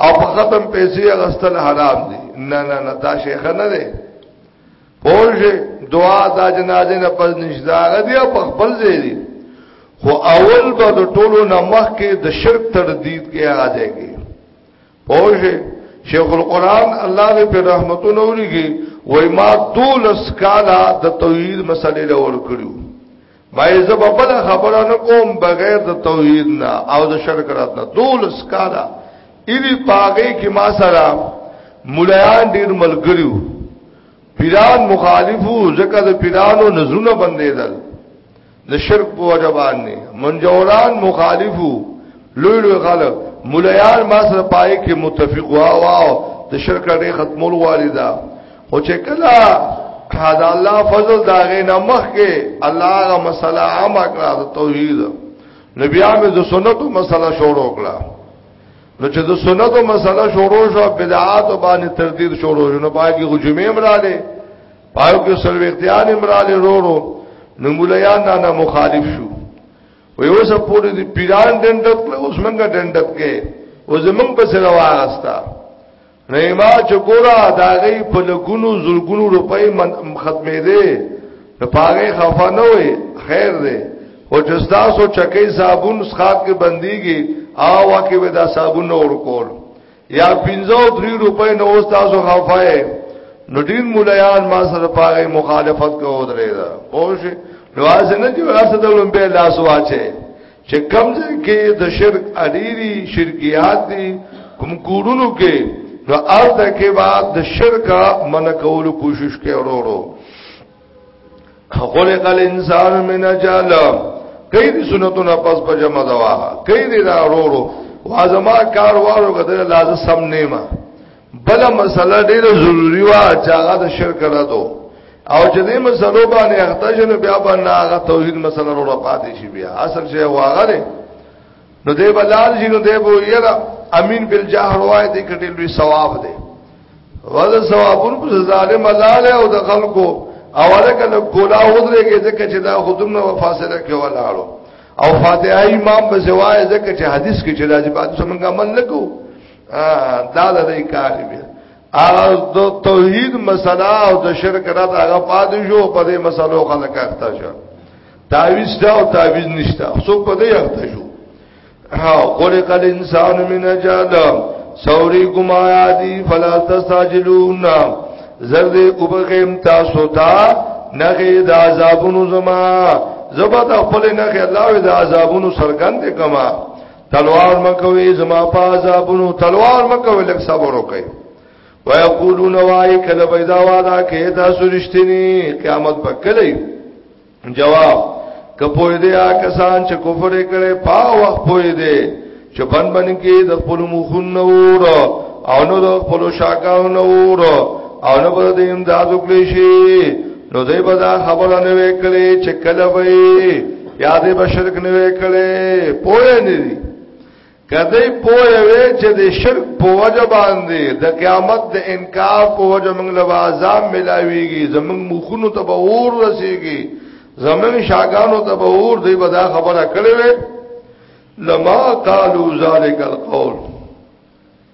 او په ختم پیسې غستل حرام دي نه نه نه دا شیخ نه دی پوجي دعا دا جنازه نه پز نشدا غدي په خپل ځای دي خو اول به د ټولو نمخ کې د شرک تردید کې راځي کې پوجي شیخ القران الله دې په رحمتونو وريږي وای ما دولس کالا د توحید مسلې لور کړو مای زب بل خبره نه کوم بغیر د توحید نه او د شرک رات نه دول سکالا ایلی پاګه کې ما سره مولایان ډیر ملګریو پیران مخالفو زکه د پیرانو نزونه بندیدل د شرک په وجه باندې منجوران مخالفو لوی لوی غلط مولایان ما سره پای کې متفق وا واو د شرک ډیر ختمول والدا خو چې کله دا الله فضل دا غي نه مخ کې الله غا مسله عام کړه د توحید نو بیا مې د سنتو مسله شروع کړه نو چې د سنتو مسله شروع شو بدعات باندې تردید شروع شو نو پای کې غجمه امراله پایو کې سلو اختیار امراله رورو نو مولیان نه مخالف شو وی اوس پوری دی پیران ډنډت کړ اوس منګه ډنډت کې او زمنګ په سره واغستا نه ما چې ګورا دا غي په لګونو زلګونو روپۍ ختمې دي په پاره خفه نه وي خیر دی او چې تاسو چکې صابون سخات کې بنديږي او واکه به دا صابون اور کول یا 15 3 روپۍ نو تاسو خفه نو ډیر مولایان ما سره پاره مخالفت کوو درې دا پوه شئ نو ځنه چې ورسره دلم به لاس واچي چې کمزې کې د شرک اړيري شرکيات دي کوم کورونو کې نو ارته کې بعد د شرک من کول کوشش کې اورورو خلق الانسان من جال کئی دی سنتو نا پس پا جمع دوا کئی دی دا رو رو وازما کاروارو کدر لازه سم نیمه بل مسله ډیره ضروری وا چې هغه د شرک راتو او چې دې مسلو باندې اخته شنو بیا باندې هغه توحید مسله وروړه پاتې شي بیا اصل شی واغه دی نو دې بلال جی نو دې بو یرا امین بالجهر وای دې کټې لوی ثواب دی ودا ثوابون په ظالم لاله او د خلکو اوله کله کولا ودرې کې ځکه چې دا خودم نو فاصله کې ولاړو او فاتحه امام به زوای ځکه چې حدیث کې چې راځي بعد څنګه عمل نکوه دا د دې کار دی هغه د توحید مسله او د شرک را د هغه پاد شو په دې مسلو خلک اخته شو تعویز دا او تعویز نشته څو په دې اخته شو ها خلق الانسان من جاد سوری گما یادی فلا تستاجلون زرد وبغیم تاسو ته نغه د عذابونو زما زبا د خپل نغه الله د عذابونو سرګند کما تلوار مکوي زما په عذابونو تلوار مکوي لک صبر وکي ويقولون واي کله پیدا وادا کې تاسو رښتینی قیامت په کله جواب کپوی دی کسان چې کفر کړي پا وخت پوی دی چې بن بن کې د خپل مخون نور او نو د خپل شاکاو نور او نو بده امداد وکړي شي نو دې به دا خبره نه وکړي چې کله به یا دې به شرک نه وکړي پوهه نه دي کله پوهه وي چې د شرک په وجه باندې د قیامت د انکار په وجه موږ له عذاب ملاويږي زموږ مخونو ته به اور رسیږي زموږ شاګانو ته به اور دې به دا خبره کړې وي لما قالوا ذلك القول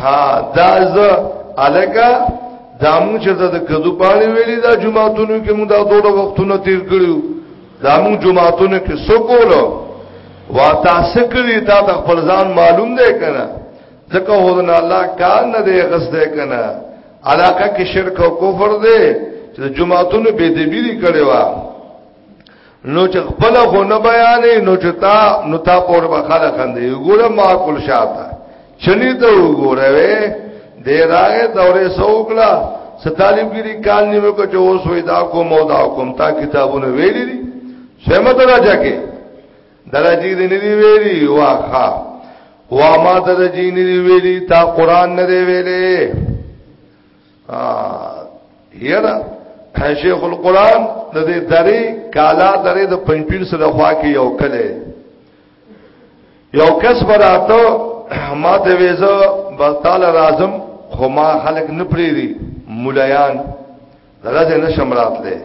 ها دا ز الکا دا مونږ چې د کدو پانی ویلي دا جمعهتونو کې مونږ دا دوه وختونه تیر کړیو دا مونږ جمعهتونو کې سکولو وا تاسو کړی دا د خپل ځان معلوم دی کنه ځکه هودن الله کار نه دی غس دی کنه علاقه کې شرک او کفر دی چې جمعهتونو به دې بیری کړي وا نو چې خپل خو نه بیانې نو چې تا نو تا پور به خلک اندې وګوره ما کول شاته چني ته وګوره وې د راغه دورې سوکلا ستالب ګری کال نیو کو چې اوس وې دا کو مودا کوم تا کتابونه ویلې دي سمه درجه کې درجه دې نه دی ویلي واخا وا ما درجه نه دی ویلي تا قران نه دی ویلي یرا شیخ القران د دې درې کالا درې د پنځپیر سره خوا کې یو کله یو کس براته ما ته وېزه بغتال راځم خو ما خلک نه پریری مولایان درځه نشم راتله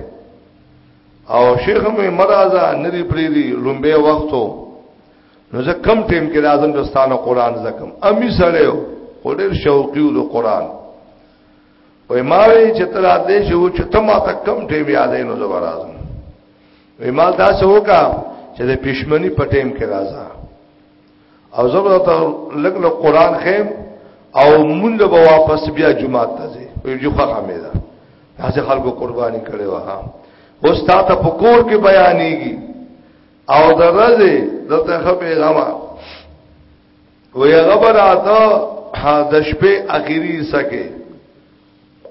او شیخ مې مرزا ندی پریری لومبه وختو نو زه کم ټیم کې راځم د ستانه قران زکم امی سره یو ډېر شوقي د قران وې ما وی چې تر دې شو چې ته ما ته کم ټیم یادې نو زه راځم وې ما دا څه وکا چې د پښمنی په ټیم کې راځه او زه به ته لګ له قران خیم او مونږ به واپس بیا جمعه ته ځې وې جو خخه مې ده هغه خلکو قرباني کړې وها اوس تا ته پکور کې بیانېږي او د رزه دلته خپې غوا وی غبر آتا د شپې اخیری سکه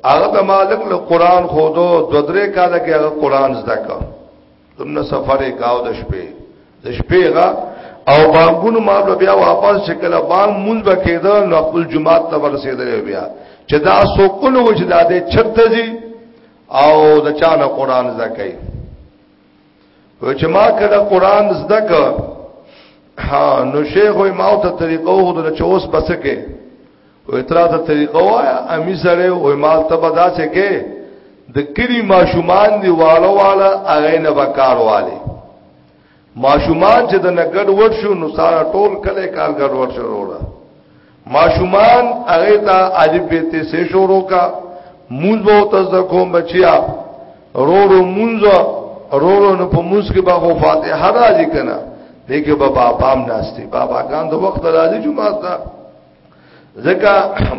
هغه د مالک له قران خودو د درې کاله کې هغه قران زده کا دمنه سفر یې کاو د شپې د شپې غا او بانګونو ما بیا واپس شکل بانګ مونږ بکیدا نو خپل جمعه ته ورسېدل بیا چې دا سوکل و چې دا دې چرته دي او د چا نه قران زکای و چې ما کله قران زده ک ها نو شیخ وي ما ته طریقو هو د چوس بسکه و اترا ته طریقو آیا امی سره و ما ته بدا سه کې د کلی ماشومان دی والو والا اغه نه بکار والے ماشومان چې د نګډ ور شو نو سارا ټول کله کارګر ور شو وروړه ماشومان هغه ته الف به ته سه شروع کا مونږ به تاسو کوم بچیا رو رو مونږ رو رو نو په مونږ کې به فاتحه راځي کنه دغه بابا پام ناشتي بابا ګان د وخت راځي جمعه ته ځکه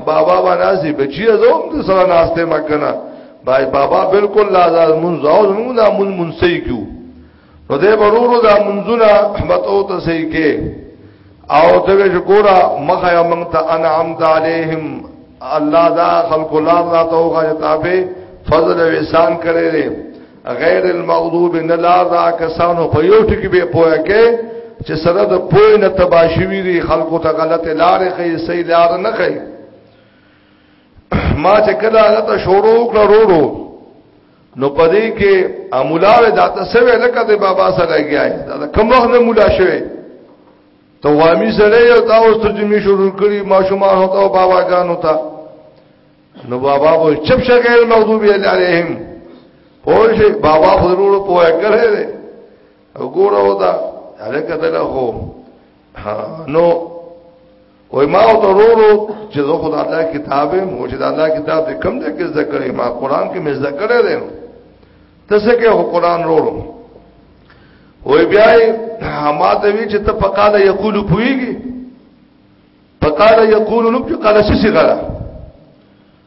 بابا با ناشتي بچی زوم د سره ناشته مکنه بای بابا بالکل لازم مونږ او مونږ مونږ سې کیو نو دې برورو دا منځونه متو ته سي کې او ته وې ګورا مخه یو مونږ ته انعام عليهم الله دا خلق الله لا توغه تابع فضل او احسان کړي دي غیر المغضوب نه لا دا کسانو په یو ټکی به پوهه کې چې سره د پوه نه تباشوي دي خلقو ته غلطه لار خي سي لار نه خي ما چې کله هغه ته شروع کړو ورو نو پدې کې امولا وې دا تاسو وې لکه د بابا سره گیاي دا کوم وخت نه مولا شوې ته وامی سره یو تا اوس ترجمه شروع کړي ماشومان هوتا او بابا جان هوتا نو بابا وو چپ شغل مغضوب علیهم پوه شي بابا خو ضرور پوهه کړې ده وګوره ودا هغه کتل خو نو وای ما او ترورو چې زه خدای الله کتابه موجود الله کتاب دې کم دې کې ذکر ما قران کې مې ذکر لري تاسو کې هو قران وروړو وای بیا ما ته وی چې ته فقاله یقول پویږي فقاله یقول نو چې قال شي غره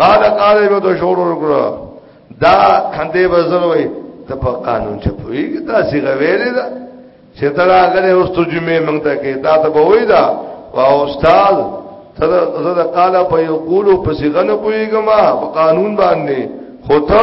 قال قال به تو شور وکړه دا دې بزروي ته په قانون چپوي دا سی غوېلې دا چې تر هغه اوس ته جمعې موږ ته کې دا ته وای دا او استاد ته زړه قال په یو قولو په سی غنه پويګما په قانون باندې خو ته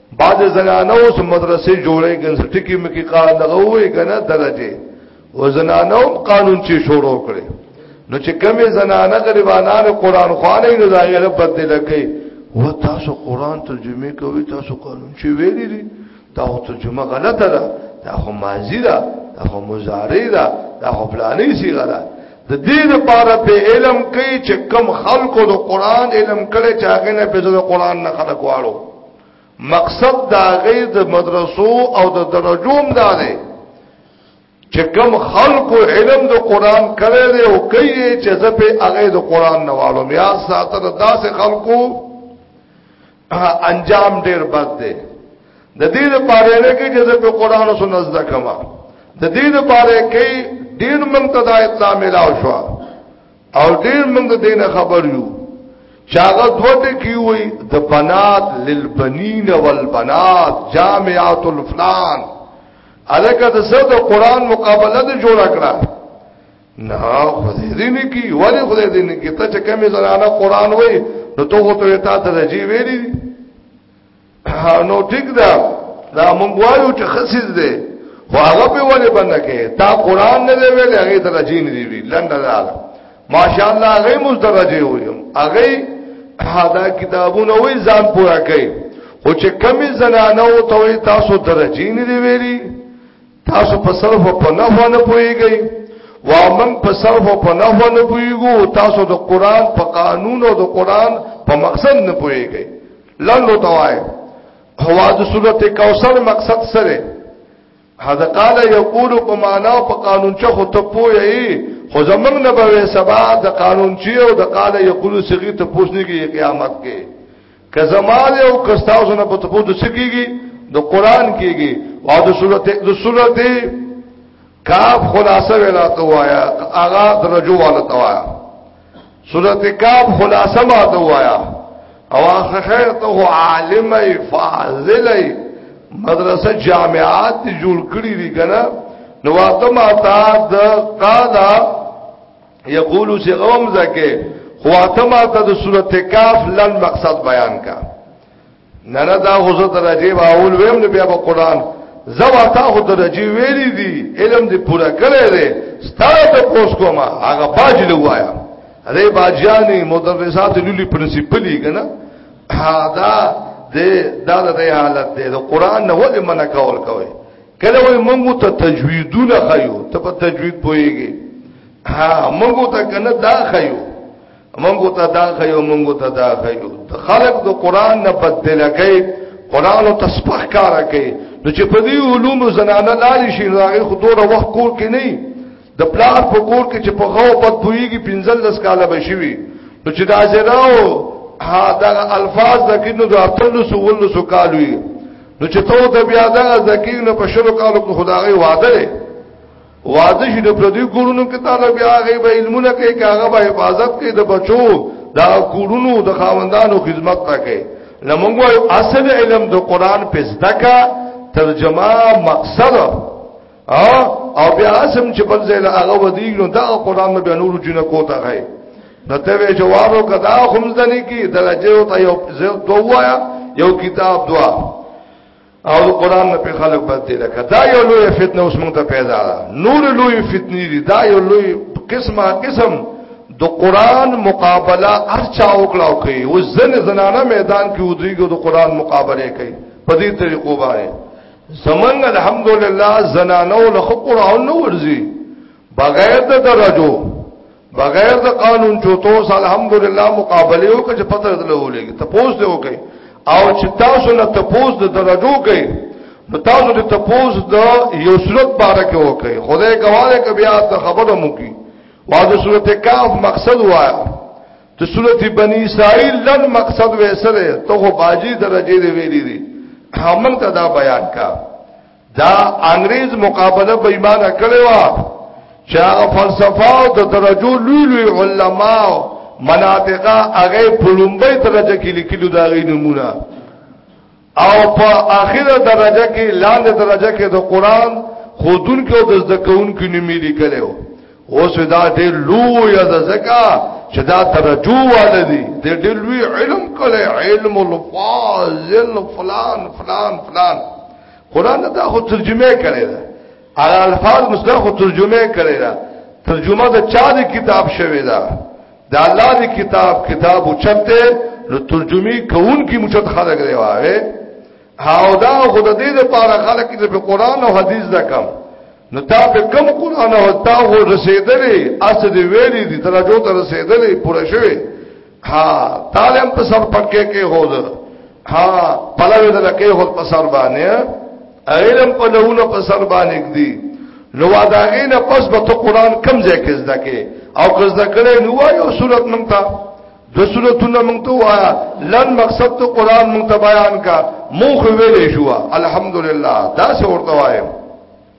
بعد زنانو سم مدرسې جوړې ګنځټ کې مکی کار لغوي کنه درجه و زنانو قانون چې شروع کړي نو چې کمی زنانه غریبانانو قران خوانه نو دا یې رب بدل کړي و تاسو قران ترجمه کوي تاسو قانون چې ویلي دي دا ترجمه غلطه ده دا خو ماضی ده دا خو مضارع ده دا خو پلاني صيغه ده د دې لپاره په علم کې چې کم خلکو د قران علم کړي چې هغه نه په قران نه خلک واړو مقصد دا غي د مدرسو او د درجوم دا دی چې کم خلکو علم د قران کړي دی او کوي چې زه په هغه د قران نه والو بیا ساته داسې خلکو انجام ډیر بد دی د دې لپاره نه کې چې زه په قران او سنت زده کما د دې لپاره کې ډیر منتدا اطلاع ملاو شو او ډیر موږ دینه خبر یو چاغه دوته کی وای د بنات للبنین والبنات جامعات الفلان الکه د سر د قران مقابله د جوړ کړه نه خدای دې نه کی ولی خدای دې نه کی ته چې کمی زنانه قران وای نو ته هو ته تا درجی ویلی نو ټیک دا دا مونږ وایو چې خصیز دی خو هغه په ولې باندې کې تا قران نه دی ویل هغه درجه نه دی ویل لنډه ده ماشاءالله هغه مز درجه ویم هغه دا کتابونه وې ځان پورا کړي خو چې کمی زنانه او ته تاسو درجه نه دی ویلي تاسو په صرف او په نحو نه پويږئ وا من په صرف او په نحو نه پويګو تاسو د قران په قانون او د قران په مقصد نه پويږئ لندو توای هوا د صورت کوثر مقصد سره هدا قال یقول په معنا په قانون چې خو ته پوي خو زمنګ نه به سبا د قانون چې او د قال یقول سګي ته پوښتنه کې قیامت کې که زمال او کستاو نه په تپو د سګيږي د قران کېږي او د صورت د صورت کاف خلاصه ویلا تو آیا اغا درجو والا تو آیا صورت کاف خلاصه ما تو آیا او اخر ته عالم ای فاضل ای مدرسه جامعات دی جوړ کړی دی کنه نو واته ما تا د قادا یقول سی غوم زکه خواته ما تا د صورت کاف لن مقصد بیان کا نه نه دا خو زه درجه به اول ویم نو بیا به قران زه واتا خو درجه ویلې دي علم دې پورا کړی دی ستاره ته پوس کوم هغه باج لوایا ری باجانی مدرسات لولي پرنسپلی کنه دا دې دا د حالت دی د قران نه ولې منع کول کوي کله وې موږ ته تجویدونه خایو ته په تجوید پويږي ها موږ ته کنه دا خایو منګو ته دا خیو منګو ته دا خیو خلق د قران نه بدل کوي قران او تسبح کار کوي نو چې په دې علوم زنانه لاري شي راغي خو دوره وخت کور کې نه د پلار په کور کې چې په غو بد بويږي 15 کاله بشوي نو چې دا زراو ها دا الفاظ د کینو د خپل سوول سو کالوي نو چې ته د بیا دا ذکر نه په شروع کالو خدای وعده واده شي د پردي کورونو کې تعالی بیا هغه به علمونه کوي که هغه به حفاظت کوي د بچو د کورونو د خاوندانو خدمت تا کوي لمونږ یو اصل علم د قران په زدکا ترجمه مقصد او او بیا اسم چې بل ځای له هغه ودی نو دا قران نه بیا نور جن کوتا غي نو ته جواب وکړه خمزدنی کی درجه او ته یو زه دوایا یو کتاب دوا او د قران نه په خلق بد دي لکه دا یو لوی فتنه اوس موږ ته پیدا ده نور لوی فتنې دي دا یو لوی قسمه قسم د قران مقابله هر چا وکړه کوي او زن زنانه میدان کې ودریږي د قران مقابله کوي په دې طریقو باندې زمنګ الحمدلله زنانو له قران نو ورزي بغیر د درجو بغیر د قانون چوتو سال الحمدلله مقابله یو کې پته درلو لګي ته پوس دی وکي او چې تاسو نه ته پوس د درجو کې نو تاسو د ته پوس د یو صورت باره کې وکي خدای ګواله کې بیا ته خبره مو کی واځه صورت کاف مقصد وایا د صورت بنی اسرائیل لن مقصد وېسره ته باجی درجه دی ویلي دي همن ته دا بیان کا دا انګريز مقابله به ایمان کړي وا چې هغه فلسفه او د درجو لوی لوی علما مناطقه هغه په لومبۍ درجه کې لیکلو دا غي نمونه او په اخره درجه کې لاندې درجه کې د قران خودون کې او د ذکرون کې نومې لیکلو اوس دا ډېر لوی د زکا چې دا ترجو والدي د ډېر لوی علم کله علم الفاظ فلان فلان فلان, فلان قران ته خو ترجمه کړی دا ال الفاظ مستر خو ترجمه کړی دا ترجمه د چا د کتاب شوی دا د الله د کتاب کتاب اوچته نو ترجمه کون کی مشت خلق دی واره هاو دا خود دې د پاره خلق چې په قران او حدیث دا کم نو تا په کم قران او تا هو رسیدلې اصل ویلې دي ترجمه ته رسیدلې پوره شوی ها تعلم په سر پټکه کې هو ده ها پلوې ده کې هو په سر باندې علم په لهونه په سر باندې کړي نو داغې نه پس به ته قران کم ځای کې زده کې او که زده کړې نو وایو صورت مونږ ته د صورتونو مونږ ته وایا لن مقصد ته قران مونږ ته بیان کا مونږ ویلې شو الحمدلله دا څه ورته وایم